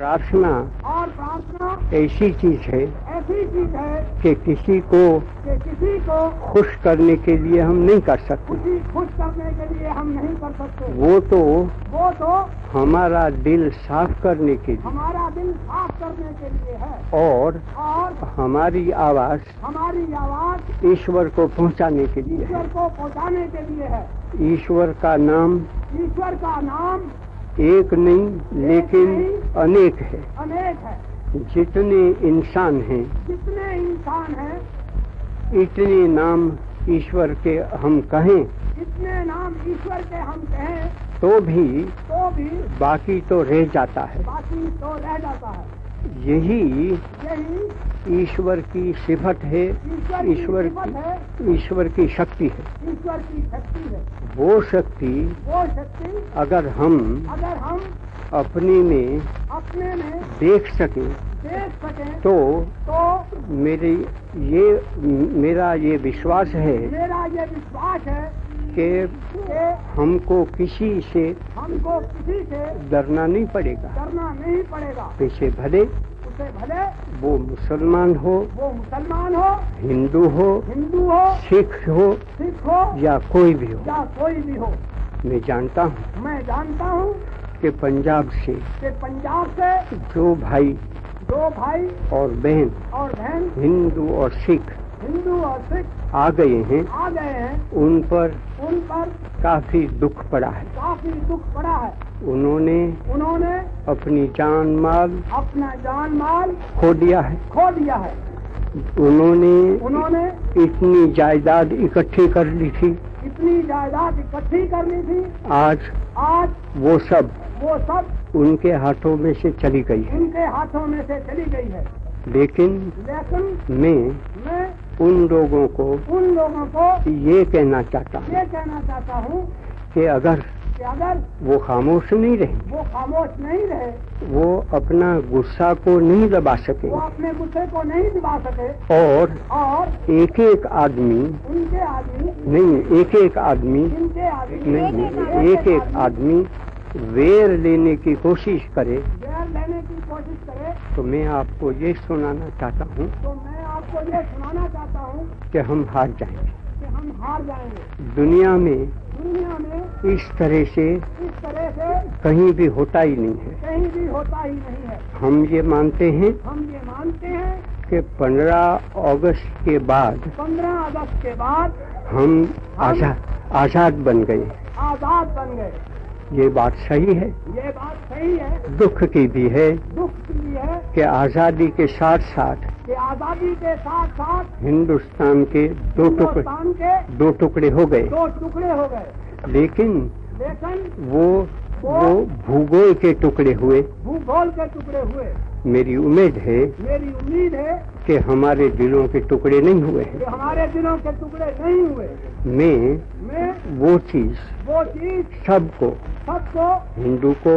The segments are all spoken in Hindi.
प्रार्थना और प्रार्थना ऐसी चीज़ है ऐसी चीज़ है कि किसी को कि किसी को खुश करने के लिए हम नहीं कर सकते। खुशी खुश करने के लिए हम नहीं कर सकते। वो तो वो तो हमारा दिल साफ़ करने के लिए हमारा दिल साफ़ करने के लिए है। और और हमारी आवाज़ हमारी आवाज़ ईश्वर को पहुँचाने के लिए ईश्वर को पहुँचाने के लिए है। ईश्वर का नाम ईश्वर का नाम एक नहीं लेकिन अनेक है। अनेक है। जितने इंसान हैं जितने इंसान हैं इतने नाम ईश्वर के हम कहें इतने नाम ईश्वर के हम कहें तो भी तो भी बाकी तो रह जाता है। बाकी तो रह जाता है। यही ईश्वर की सिफत है ईश्वर की ईश्वर की शक्ति है। ईश्वर की शक्ति है। वो शक्ति वो शक्ति अगर हम अगर हम अपने में अपने में देख सके देख सके तो तो मेरी ये मेरा ये विश्वास है मेरा ये विश्वास है कि हमको किसी से हमको किसी से डरना नहीं पड़ेगा। डरना नहीं पड़ेगा। पैसे भले उसे भले वो मुसलमान हो वो मुसलमान हो हिंदू हो हिंदू हो सिख हो सिख हो या कोई भी हो। या कोई भी हो। मैं जानता हूँ मैं जानता हूँ कि पंजाब से कि पंजाब से जो भाई दो भाई और बहन और बहन हिंदू और सिख हिंदू और सिख आ गए हैं। आ गए हैं। उन पर उन पर काफ़ी दुख पड़ा है। काफ़ी दुख पड़ा है। उन्होंने उन्होंने अपनी जान माल अपना जान माल खो दिया है। खो दिया है। उन्होंने उन्होंने इतनी जायदाद इकट्ठी कर ली थी। इतनी जायदाद इकट्ठी कर ली थी। आज आज वो सब वो सब उनके हाथों में से चली गई है। उनके हाथों में से चली गई है। लेकिन लेकिन मैं उन लोगों को उन लोगों को ये कहना चाहता हूँ ये कहना चाहता हूँ कि अगर कि अगर वो खामोश नहीं रहे वो खामोश नहीं रहे वो अपना गुस्सा को नहीं दबा सके वो अपने गुस्से को नहीं दबा सके और और एक एक आदमी उनके आदमी नहीं एक एक आदमी नहीं एक एक आदमी वेर लेने की कोशिश करे वेर लेने की कोशिश करे तो मैं आपको ये सुनाना चाहता हूँ तो मैं आपको ये सुनाना चाहता हूँ कि हम हार जाएँगे। कि हम हार जाएँगे। दुनिया में दुनिया में इस तरह से इस तरह से कहीं भी होता ही नहीं है। कहीं भी होता ही नहीं है। हम ये मानते हैं हम ये मानते हैं कि 15 अगस्त के बाद 15 अगस्त के बाद हम आज़ाद आज़ाद बन गए। आज़ाद बन गए। ये बात सही है? ये बात सही है। दुख की भी है दुख की भी है। कि आज़ादी के साथ साथ कि आज़ादी के साथ साथ हिंदुस्तान के दो टुकड़े दो टुकड़े हो गए। दो टुकड़े हो गए। लेकिन लेकिन वो वो भूगोल के टुकड़े हुए। भूगोल के टुकड़े हुए। मेरी उम्मीद है मेरी उम्मीद है कि हमारे दिलों के टुकड़े नहीं हुए हैं। हमारे दिलों के टुकड़े नहीं हुए। मैं मैं वो चीज़ वो चीज़ सबको सबको हिंदू को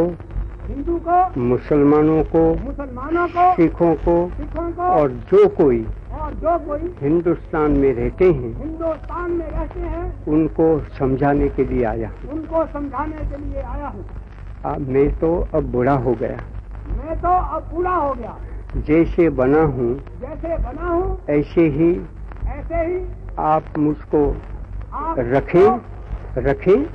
हिंदू को मुसलमानों को मुसलमानों को सिखों को सिखों को और जो कोई और जो कोई हिंदुस्तान में रहते हैं हिंदुस्तान में रहते हैं उनको समझाने के लिए आया उनको समझाने के लिए आया हूँ। मैं तो अब बूढ़ा हो गया। मैं तो अब पूरा हो गया। जैसे बना हूँ जैसे बना हूँ ऐसे ही ऐसे ही आप मुझको आप रखें। रखें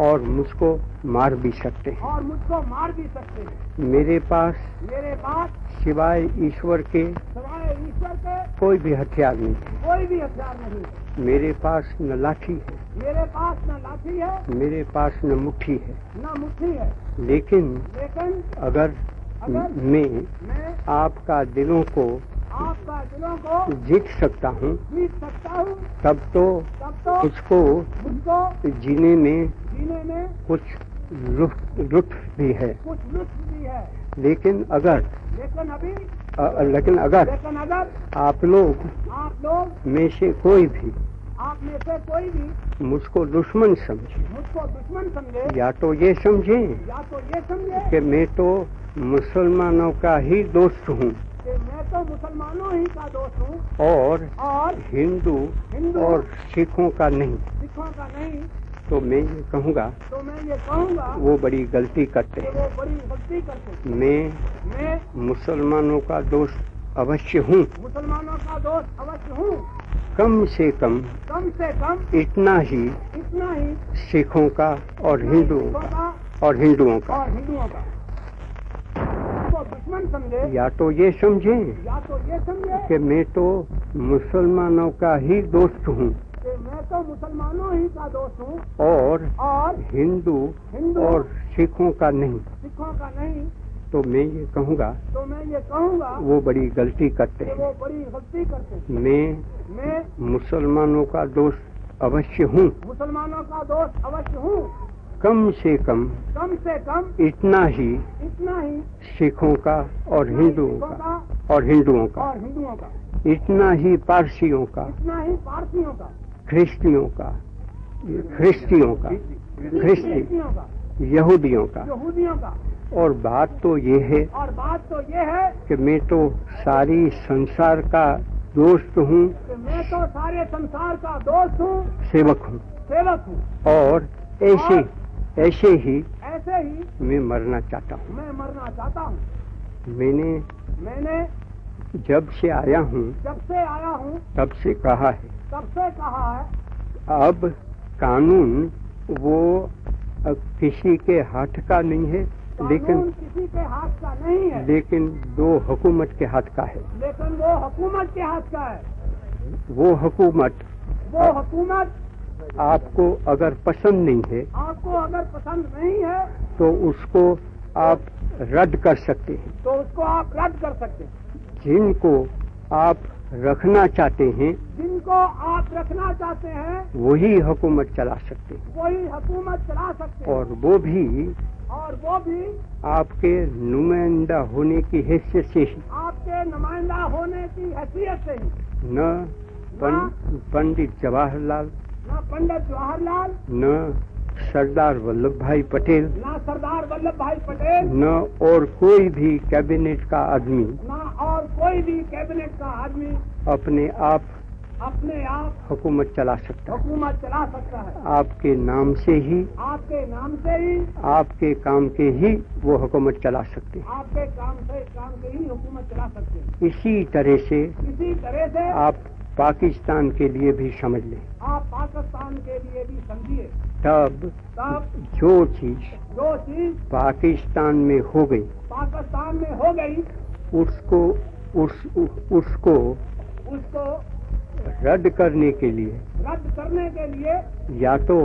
और मुझको मार भी सकते हैं। और मुझको मार भी सकते हैं। मेरे पास मेरे पास सिवाय ईश्वर के सवाए ईश्वर के कोई भी हथियार नहीं। कोई भी हथियार नहीं। मेरे पास न लाठी है। मेरे पास न लाठी है। मेरे पास न मुट्ठी है। न मुट्ठी है। लेकिन लेकिन अगर अगर मैं मैं आपका दिलों को आपका दिलों को जीत सकता हूँ। जीत सकता हूँ। तब तो तब तो मुझको जीने में जीने में कुछ लुत्फ भी है। कुछ लुत्फ भी है। लेकिन अगर लेकिन अभी अ, लेकिन अगर लेकिन अगर आप लोग आप लोग में से कोई भी आप में से कोई भी मुझको दुश्मन समझे। मुझको दुश्मन समझे। या तो ये समझे या तो ये समझे कि मैं तो मुसलमानों का ही दोस्त हूँ। कि मैं तो मुसलमानों ही का दोस्त हूँ। और और हिंदू हिंदू। और सिखों का नहीं। सिखों का नहीं। तो मैं ये कहूँगा तो मैं ये कहूँगा वो बड़ी गलती करते हैं। वो बड़ी गलती करते मैं मैं मुसलमानों का दोस्त अवश्य हूँ। मुसलमानों का दोस्त अवश्य हूँ। कम से कम कम से कम इतना ही इतना ही सिखों का और हिंदुओं का और हिंदुओं का। और हिंदुओं का। दुश्मन समझे? या तो ये समझे या तो ये समझे? कि मैं तो मुसलमानों का ही दोस्त हूँ। मैं तो मुसलमानों ही का दोस्त हूँ। और और हिंदू हिंदू और सिखों का नहीं। सिखों का नहीं। तो मैं ये कहूँगा तो मैं ये कहूँगा वो बड़ी गलती करते हैं। वो बड़ी गलती करते हैं। मैं मैं मुसलमानों का दोस्त अवश्य हूँ। मुसलमानों का दोस्त अवश्य हूँ। कम से कम कम से कम इतना ही इतना ही सिखों का और हिंदुओं का और हिंदुओं का। और हिंदुओं का। इतना ही पारसियों का। इतना ही पारसियों का। ख्रिस्तियों का। ख्रिस्तियों का। ख्रिस्ती यहूदियों का। यहूदियों का। और बात तो ये है और बात तो ये है कि मैं तो सारी संसार का दोस्त हूँ मैं तो सारे संसार का दोस्त हूँ सेवक हूँ। सेवक हूँ। और ऐसे ऐसे ही ऐसे ही मैं मरना चाहता हूँ। मैं मरना चाहता हूँ। मैंने मैंने जब से आया हूँ जब से आया हूँ तब से कहा है। तब से कहा है। अब कानून वो किसी के हाथ का नहीं है लेकिन किसी के हाथ का नहीं है। लेकिन दो हुकूमत के हाथ का है। लेकिन वो हुकूमत के हाथ का है। वो हुकूमत वो हुकूमत आपको अगर पसंद नहीं है आपको अगर पसंद नहीं है तो उसको आप रद्द कर सकते हैं। तो उसको आप रद्द कर सकते हैं। जिनको आप रखना चाहते हैं जिनको आप रखना चाहते हैं वही हुकूमत चला सकते हैं। वही हुकूमत चला सकते हैं। और वो भी और वो भी आपके नुमाइंदा होने की हैसियत से ही। आपके नुमाइंदा होने की हैसियत से ही। न पंडित जवाहरलाल न पंडित जवाहरलाल न सरदार वल्लभ भाई पटेल न सरदार वल्लभ भाई पटेल न और कोई भी कैबिनेट का आदमी न और कोई भी कैबिनेट का आदमी अपने आप अपने आप हुकूमत चला सकता है। हुकूमत चला सकता है। आपके नाम से ही आपके नाम से ही आपके काम के ही वो हुकूमत चला सकते हैं। आपके काम से काम के ही हुकूमत चला सकते हैं। इसी तरह से इसी तरह से आप पाकिस्तान के लिए भी समझ लें। आप पाकिस्तान के लिए भी समझिए। तब तब जो चीज़ जो चीज़ पाकिस्तान में हो गई पाकिस्तान में हो गई उसको उस उसको उसको रद्द करने के लिए रद्द करने के लिए या तो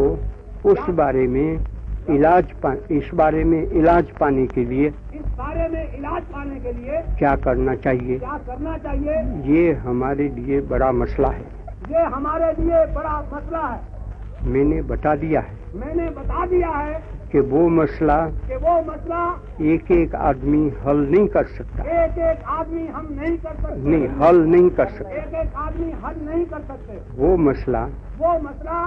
उस बारे में इलाज पा, इस बारे में इलाज पाने के लिए इस बारे में इलाज पाने के लिए क्या करना चाहिए? क्या करना चाहिए? ये हमारे लिए बड़ा मसला है। ये हमारे लिए बड़ा मसला है। मैंने बता दिया है मैंने बता दिया है कि वो मसला कि वो मसला एक एक आदमी हल नहीं कर सकता। एक एक आदमी हम नहीं कर सकते। नहीं हल नहीं कर सकते। एक एक आदमी हल नहीं कर सकते। वो मसला वो मसला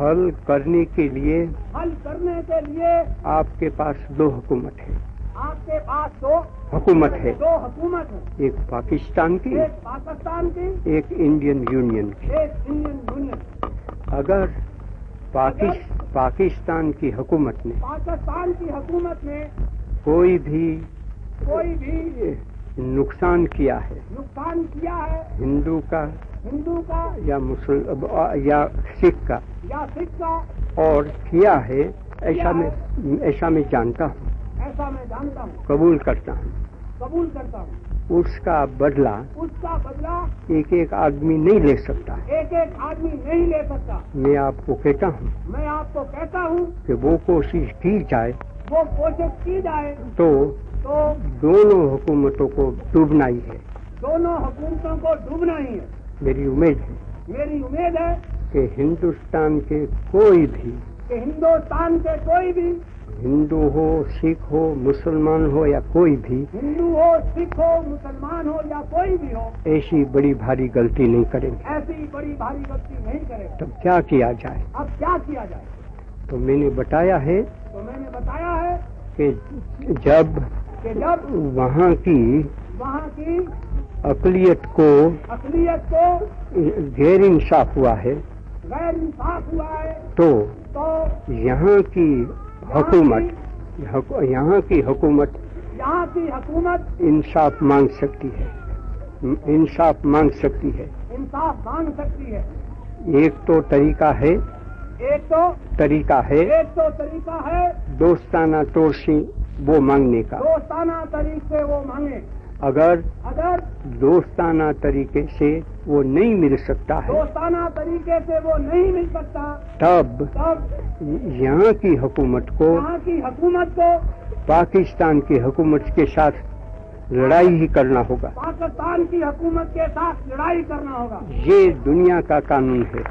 हल करने के लिए हल करने के लिए आपके पास दो हुकूमत है। आपके पास दो हुकूमत है। दो हुकूमत है। एक पाकिस्तान की एक पाकिस्तान की एक इंडियन यूनियन की। एक इंडियन यूनियन अगर पाकिस, पाकिस्तान की हुकूमत ने पाकिस्तान की हुकूमत ने कोई भी कोई भी नुकसान किया है नुकसान किया है हिंदू का हिंदू का या मुसल या सिख का या सिख का और किया है ऐसा मैं ऐसा मैं जानता हूँ। ऐसा मैं जानता हूँ। कबूल करता हूँ। कबूल करता हूँ। उसका बदला उसका बदला एक एक आदमी नहीं ले सकता। एक एक आदमी नहीं ले सकता। मैं आपको कहता हूँ मैं आपको कहता हूँ कि वो कोशिश की जाए वो कोशिश की जाए तो तो दोनों हुकूमतों को डूबना ही है। दोनों हुकूमतों को डूबना ही है। मेरी उम्मीद है। मेरी उम्मीद है कि हिंदुस्तान के कोई भी। हिंदुस्तान के कोई भी। हिंदू हो सिख हो मुसलमान हो या कोई भी हिंदू हो सिख हो मुसलमान हो या कोई भी हो ऐसी बड़ी भारी गलती नहीं करेंगे। ऐसी बड़ी भारी गलती नहीं करे तब क्या किया जाए? अब क्या किया जाए? तो मैंने बताया है तो मैंने बताया है कि जब कि जब वहाँ की वहाँ की अकलियत को अकलियत को गैर इंसाफ हुआ है गैर इंसाफ हुआ है तो तो यहाँ की हुकूमत यहाँ की हुकूमत यहाँ की हुकूमत इंसाफ मांग सकती है। इंसाफ मांग सकती है। इंसाफ मांग सकती है। एक तो तरीका है एक तो तरीका है एक तो तरीका है दोस्ताना से वो मांगने का। दोस्ताना तरीके वो मांगे। अगर अगर दोस्ताना तरीके से वो नहीं मिल सकता है दोस्ताना तरीके से वो नहीं मिल सकता तब तब यहाँ की हुकूमत को यहाँ की हुकूमत को पाकिस्तान की हुकूमत के साथ लड़ाई ही करना होगा। पाकिस्तान की हुकूमत के साथ लड़ाई करना होगा। ये दुनिया का कानून है।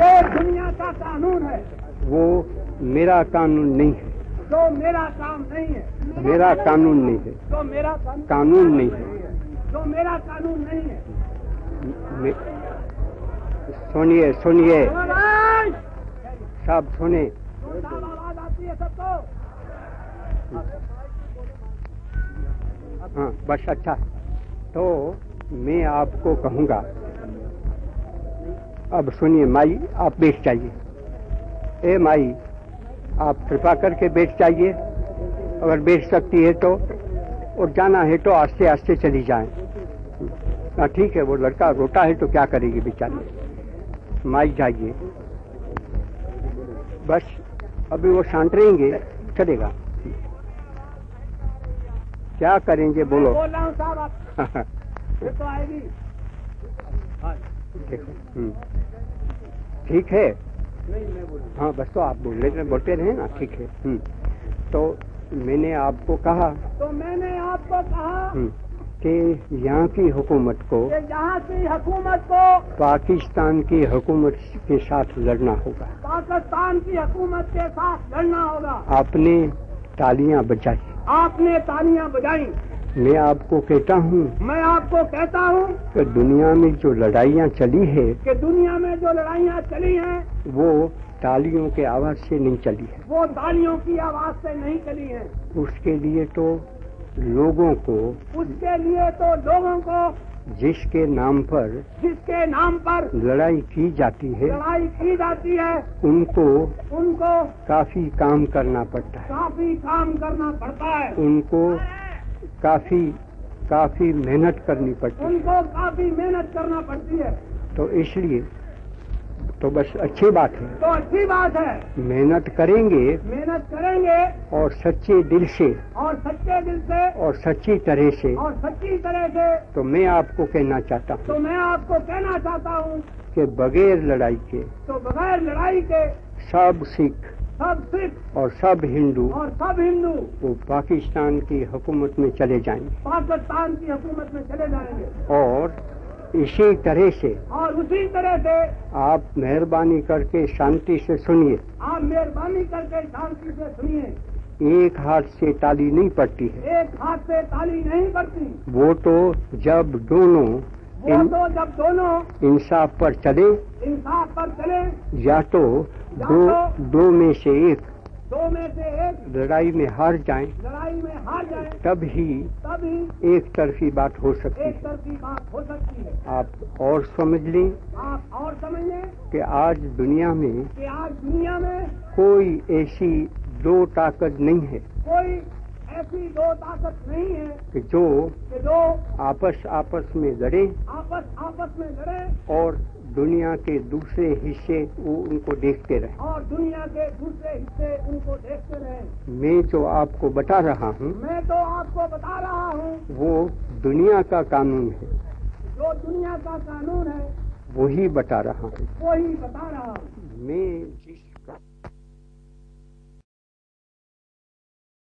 ये दुनिया का कानून है। वो मेरा कानून नहीं है। जो मेरा काम नहीं है। मेरा कानून नहीं है। जो मेरा कानून कानून नहीं है। जो मेरा कानून नहीं है। सुनिए सुनिए। सब सुने। आवाज़ आती है सबको हाँ बस अच्छा। तो मैं आपको कहूँगा अब सुनिए माई आप बैठ जाइए। ए माई आप कृपा करके बैठ जाइए। अगर बैठ सकती है तो और जाना है तो आस्ते आस्ते चली जाए। हाँ ठीक है वो लड़का रोटा है तो क्या करेगी बेचारी? माई जाइए। बस अभी वो शांत रहेंगे चलेगा। क्या करेंगे बोलो। बोल रहा हूँ साहब आप। तो आएगी। देखो हम्म। ठीक है। हाँ बस तो आप बोल रहे बोलते रहे ना ठीक है। हम्म। तो मैंने आपको कहा तो मैंने आपको कहा हम्म, कि यहाँ की हुकूमत को यहाँ की हुकूमत को पाकिस्तान की हुकूमत के साथ लड़ना होगा। पाकिस्तान की हुकूमत के साथ लड़ना होगा। आपने तालियाँ बजाई। आपने तालियाँ बजाई। मैं आपको कहता हूँ मैं आपको कहता हूँ कि दुनिया में जो लड़ाइयाँ चली है कि दुनिया में जो लड़ाइयाँ चली हैं वो तालियों के आवाज़ से नहीं चली है। वो तालियों की आवाज़ से नहीं चली है। उसके लिए तो लोगों को उसके लिए तो लोगों को जिसके नाम पर जिसके नाम पर लड़ाई की जाती है लड़ाई की जाती है उनको उनको काफ़ी काम करना पड़ता है। काफ़ी काम करना पड़ता है। उनको काफ़ी काफ़ी मेहनत करनी पड़ती है। उनको काफ़ी मेहनत करना पड़ती है। तो इसलिए तो बस अच्छी बात है। तो अच्छी बात है। मेहनत करेंगे मेहनत करेंगे और सच्चे दिल से और सच्चे दिल से और सच्ची तरह से। और सच्ची तरह से। तो मैं आपको कहना चाहता हूँ तो मैं आपको कहना चाहता हूँ कि बगैर लड़ाई के तो बगैर लड़ाई के सब सिख सब सिख और सब हिंदू और सब हिंदू वो पाकिस्तान की हुकूमत में चले जाएँगे। पाकिस्तान की हुकूमत में चले जाएँगे। और इसी तरह से और उसी तरह से आप मेहरबानी करके शांति से सुनिए। आप मेहरबानी करके शांति से सुनिए। एक हाथ से ताली नहीं पड़ती है। एक हाथ से ताली नहीं पड़ती। वो तो जब दोनों वो इन, तो जब दोनों इंसाफ पर चले इंसाफ पर चले या तो दो दो में से एक। दो में से एक। लड़ाई में हार जाएँ लड़ाई में हार जाए तब ही तभी एक तरफी बात हो सकती है। एक तरफी बात हो सकती है। आप और समझ लें आप और समझ लें कि आज दुनिया में कि आज दुनिया में कोई ऐसी दो ताकत नहीं है। कोई ऐसी दो ताकत नहीं है कि जो कि जो आपस आपस में लड़े आपस आपस में लड़े और दुनिया के दूसरे हिस्से वो उनको देखते रहे। और दुनिया के दूसरे हिस्से उनको देखते रहे। मैं जो आपको बता रहा हूँ मैं तो आपको बता रहा हूँ। वो दुनिया का कानून है। जो दुनिया का कानून है वही बता रहा हूँ। वही ही बता रहा हूँ। मैं जिस